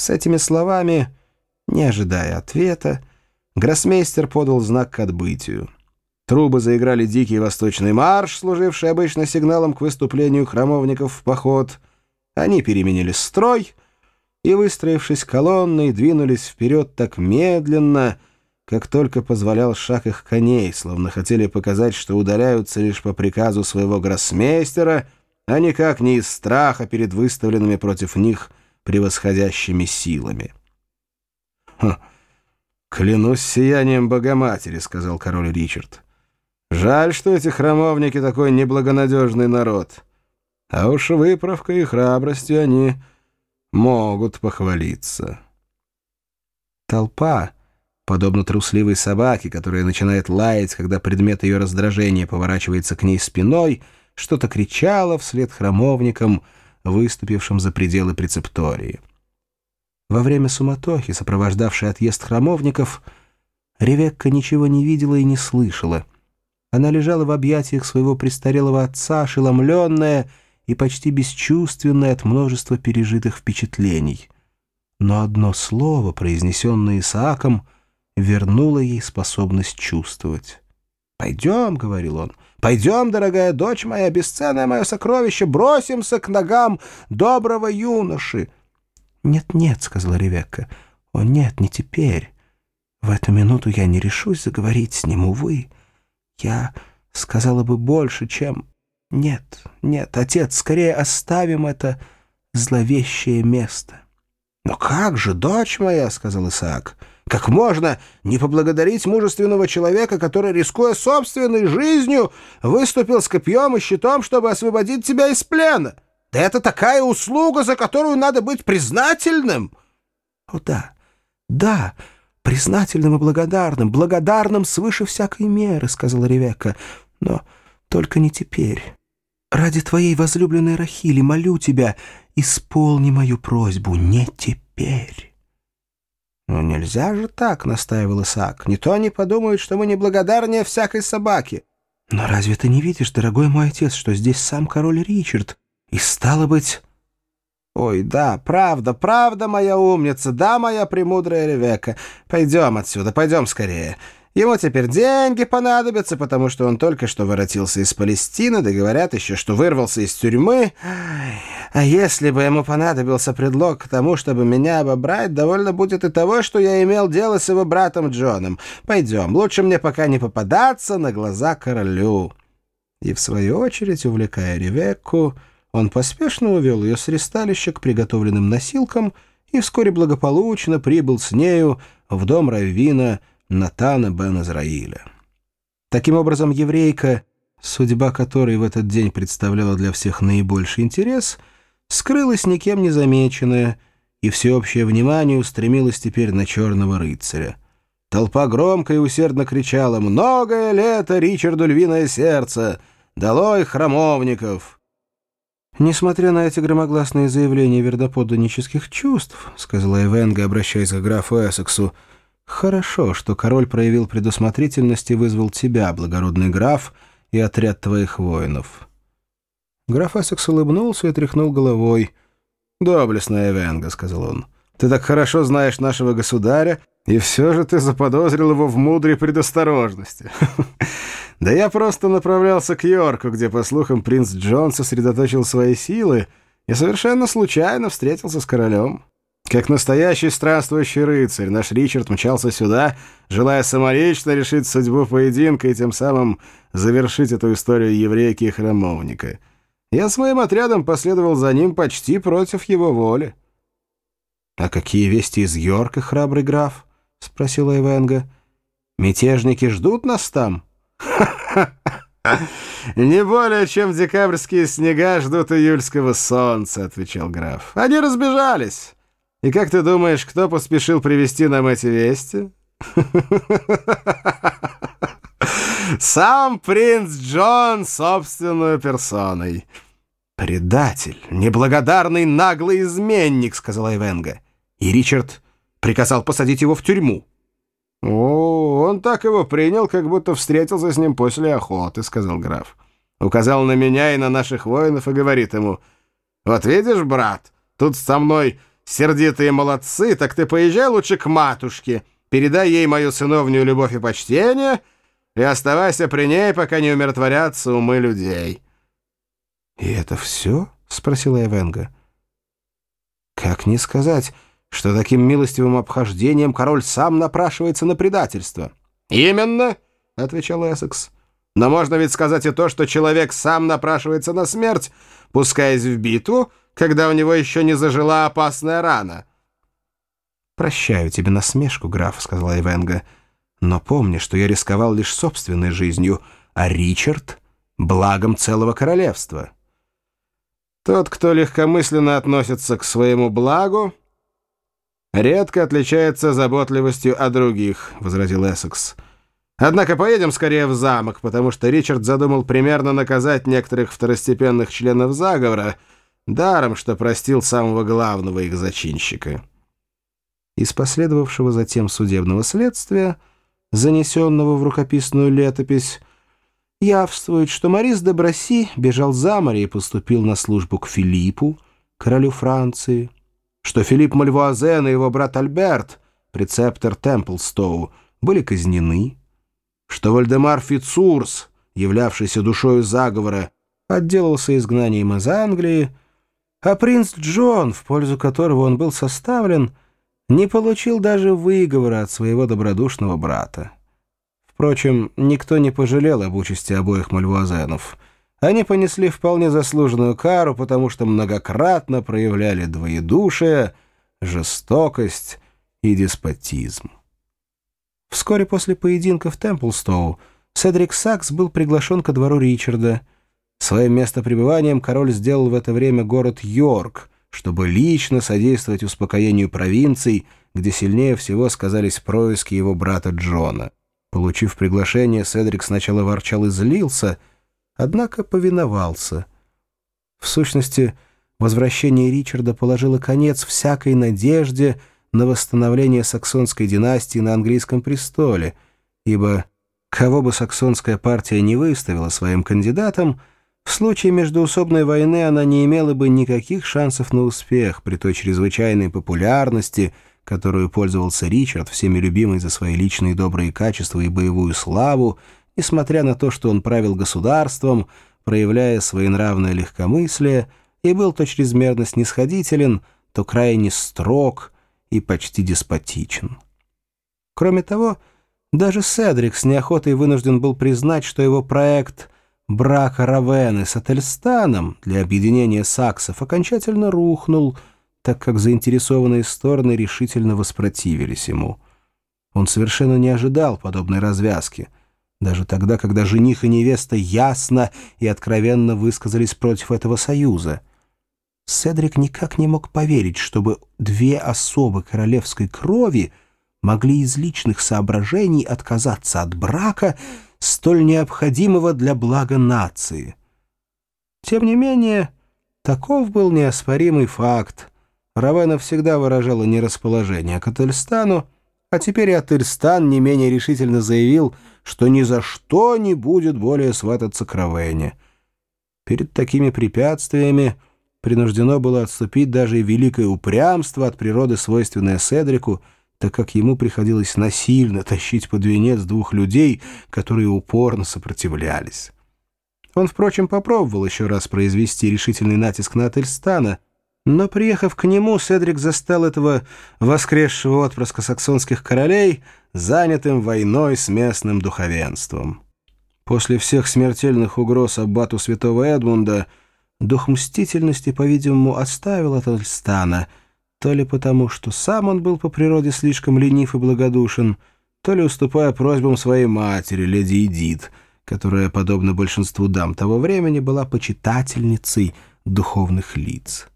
С этими словами, не ожидая ответа, гроссмейстер подал знак к отбытию. Трубы заиграли дикий восточный марш, служивший обычно сигналом к выступлению храмовников в поход. Они переменили строй и, выстроившись колонной, двинулись вперед так медленно, как только позволял шаг их коней, словно хотели показать, что удаляются лишь по приказу своего гроссмейстера, а никак не из страха перед выставленными против них превосходящими силами. «Клянусь сиянием Богоматери», — сказал король Ричард. «Жаль, что эти храмовники такой неблагонадежный народ. А уж выправкой и храбростью они могут похвалиться». Толпа подобно трусливой собаке, которая начинает лаять, когда предмет ее раздражения поворачивается к ней спиной, что-то кричала вслед храмовникам, выступившим за пределы прецептории. Во время суматохи, сопровождавшей отъезд храмовников, Ревекка ничего не видела и не слышала. Она лежала в объятиях своего престарелого отца, ошеломленная и почти бесчувственная от множества пережитых впечатлений. Но одно слово, произнесенное Исааком, — вернула ей способность чувствовать. «Пойдем», — говорил он, — «пойдем, дорогая дочь моя, бесценное мое сокровище, бросимся к ногам доброго юноши». «Нет-нет», — сказала Ревекка, — «о нет, не теперь. В эту минуту я не решусь заговорить с ним, увы. Я сказала бы больше, чем... Нет, нет, отец, скорее оставим это зловещее место». «Но как же, дочь моя», — сказал Исаак, — как можно не поблагодарить мужественного человека, который, рискуя собственной жизнью, выступил с копьем и щитом, чтобы освободить тебя из плена? Да это такая услуга, за которую надо быть признательным!» «О да, да, признательным и благодарным, благодарным свыше всякой меры», — сказала Ревекка. «Но только не теперь. Ради твоей возлюбленной Рахили молю тебя, исполни мою просьбу не теперь». «Ну нельзя же так», — настаивал Исаак. «Не то они подумают, что мы неблагодарнее всякой собаки». «Но разве ты не видишь, дорогой мой отец, что здесь сам король Ричард? И стало быть...» «Ой, да, правда, правда, моя умница, да, моя премудрая Ревека. Пойдем отсюда, пойдем скорее». Ему теперь деньги понадобятся, потому что он только что воротился из Палестины, да говорят еще, что вырвался из тюрьмы. А если бы ему понадобился предлог к тому, чтобы меня обобрать, довольно будет и того, что я имел дело с его братом Джоном. Пойдем, лучше мне пока не попадаться на глаза королю». И, в свою очередь, увлекая Ревекку, он поспешно увел ее с ресталища к приготовленным носилкам и вскоре благополучно прибыл с нею в дом Раввина, Натана бен Израиля. Таким образом, еврейка, судьба которой в этот день представляла для всех наибольший интерес, скрылась никем не замеченная, и всеобщее внимание устремилось теперь на черного рыцаря. Толпа громко и усердно кричала «Многое лето Ричарду львиное сердце! Долой храмовников!» «Несмотря на эти громогласные заявления вердоподданнических чувств», — сказала Эвенга, обращаясь к графу Эссексу, — «Хорошо, что король проявил предусмотрительность и вызвал тебя, благородный граф, и отряд твоих воинов». Граф Эссекс улыбнулся и тряхнул головой. «Доблестная Эвенга», — сказал он, — «ты так хорошо знаешь нашего государя, и все же ты заподозрил его в мудрой предосторожности. Да я просто направлялся к Йорку, где, по слухам, принц Джон сосредоточил свои силы и совершенно случайно встретился с королем». Как настоящий странствующий рыцарь, наш Ричард мчался сюда, желая самолично решить судьбу поединка и тем самым завершить эту историю еврейки и храмовника. Я с моим отрядом последовал за ним почти против его воли. — А какие вести из Йорка, храбрый граф? — спросила Эвенга. — Мятежники ждут нас там? — Не более, чем декабрьские снега ждут июльского солнца, — отвечал граф. — Они разбежались. И как ты думаешь, кто поспешил привести нам эти вести? Сам принц Джон собственной персоной. «Предатель, неблагодарный наглый изменник», — сказала Эвенга. И Ричард приказал посадить его в тюрьму. «О, он так его принял, как будто встретился с ним после охоты», — сказал граф. Указал на меня и на наших воинов и говорит ему, «Вот видишь, брат, тут со мной сердитые молодцы, так ты поезжай лучше к матушке, передай ей мою сыновнюю любовь и почтение и оставайся при ней, пока не умиротворятся умы людей». «И это все?» — спросила Эвенга. «Как не сказать, что таким милостивым обхождением король сам напрашивается на предательство?» «Именно», — отвечал Эссекс. «Но можно ведь сказать и то, что человек сам напрашивается на смерть, пускаясь в битву, когда у него еще не зажила опасная рана». «Прощаю тебе насмешку, граф», — сказала Эвенга. «Но помни, что я рисковал лишь собственной жизнью, а Ричард — благом целого королевства». Тот, кто легкомысленно относится к своему благу, редко отличается заботливостью о других, — возразил Эссекс. Однако поедем скорее в замок, потому что Ричард задумал примерно наказать некоторых второстепенных членов заговора, даром, что простил самого главного их зачинщика. Из последовавшего затем судебного следствия, занесенного в рукописную летопись, явствует, что Морис де Браси бежал за море и поступил на службу к Филиппу, королю Франции, что Филипп Мальвуазен и его брат Альберт, прецептор Темплстоу, были казнены, что Вальдемар Фицурс, являвшийся душою заговора, отделался изгнанием из Англии, а принц Джон, в пользу которого он был составлен, не получил даже выговора от своего добродушного брата. Впрочем, никто не пожалел об участи обоих мальвуазенов. Они понесли вполне заслуженную кару, потому что многократно проявляли двоедушие, жестокость и деспотизм. Вскоре после поединка в Темплстоу Седрик Сакс был приглашен ко двору Ричарда. Своим местопребыванием король сделал в это время город Йорк, чтобы лично содействовать успокоению провинций, где сильнее всего сказались происки его брата Джона. Получив приглашение, Седрик сначала ворчал и злился, однако повиновался. В сущности, возвращение Ричарда положило конец всякой надежде на восстановление саксонской династии на английском престоле, ибо кого бы саксонская партия не выставила своим кандидатом, в случае междуусобной войны она не имела бы никаких шансов на успех при той чрезвычайной популярности – которую пользовался Ричард, всеми любимый за свои личные добрые качества и боевую славу, несмотря на то, что он правил государством, проявляя своенравное легкомыслие, и был то чрезмерно снисходителен, то крайне строг и почти деспотичен. Кроме того, даже Седрик с неохотой вынужден был признать, что его проект брака Равены с Ательстаном для объединения саксов окончательно рухнул – так как заинтересованные стороны решительно воспротивились ему. Он совершенно не ожидал подобной развязки, даже тогда, когда жених и невеста ясно и откровенно высказались против этого союза. Седрик никак не мог поверить, чтобы две особы королевской крови могли из личных соображений отказаться от брака, столь необходимого для блага нации. Тем не менее, таков был неоспоримый факт, Равена всегда выражала нерасположение к Ательстану, а теперь и Ательстан не менее решительно заявил, что ни за что не будет более свататься к Равене. Перед такими препятствиями принуждено было отступить даже великое упрямство от природы, свойственное Седрику, так как ему приходилось насильно тащить под венец двух людей, которые упорно сопротивлялись. Он, впрочем, попробовал еще раз произвести решительный натиск на Ательстана — но, приехав к нему, Седрик застал этого воскресшего отпрыска саксонских королей занятым войной с местным духовенством. После всех смертельных угроз аббату святого Эдмунда дух мстительности, по-видимому, оставил от Альстана, то ли потому, что сам он был по природе слишком ленив и благодушен, то ли уступая просьбам своей матери, леди Эдит, которая, подобно большинству дам того времени, была почитательницей духовных лиц.